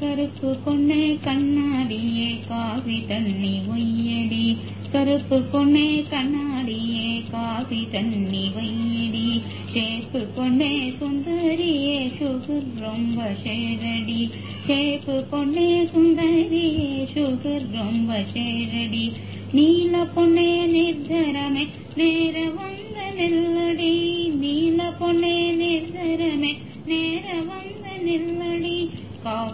கருப்பு பொண்ணே கண்ணாடியே காவி தண்ணி ஒய்யடி. கருப்பு பொண்ணே கண்ணாடியே காவி தண்ணி வையடி சேப்பு பொண்ணே சுந்தரியே சுகர் ரொம்ப சேரடி. சேப்பு பொண்ணே சுந்தரியே சுகர் ரொம்ப சேரடி. நீல பொண்ணே நிர்தரமே நேர வந்த நெல்லடி. நீல பொண்ணே நிர்தரமே நேர வந்த நெல்லடி पाम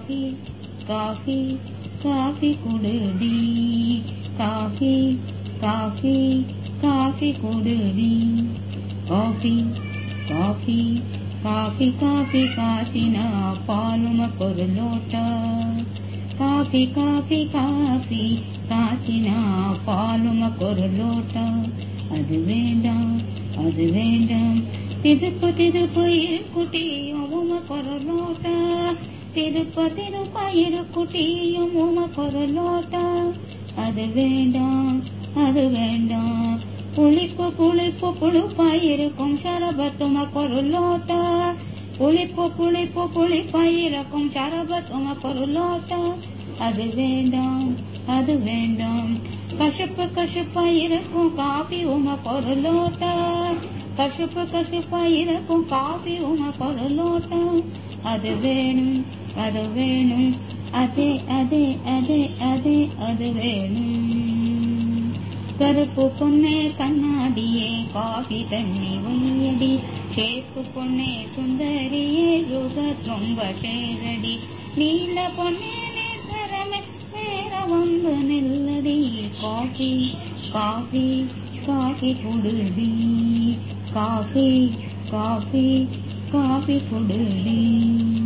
लोटाना पामकुरु लोटा। अद्वे अद्वेटा திருப்பு திருப்ப குட்டியும் உம பொருளோட்டா. அது வேண்டாம் அது வேண்டாம். புளிப்பு புளிப்பு புளிப்பாயிருக்கும் சரபத்தும பொருளோட்டா. புளிப்பு புளிப்பு புளிப்பாயிருக்கும் சரபத்தும பொருளோட்டா. அது வேண்டாம் அது வேண்டாம். கசப்பு கசப்பா இருக்கும் காபி உம பொருளோட்டா. கசப்பு கசப்பா இருக்கும் காபி உம பொருளோட்டா. அது வேணும் அது வேணும். அதே அதே அதே அதே அது வேணும். கருப்பு பொண்ணே கண்ணாடியே காஃபி தண்ணி உயடி சேப்பு பொண்ணே சுந்தரியே யுகத் ரொம்ப சேரடி நீல பொண்ணே நேசரமே நேர வந்து நில்லடி. காஃபி காஃபி காஃபி குடுடி. Coffee coffee coffee குடுடி.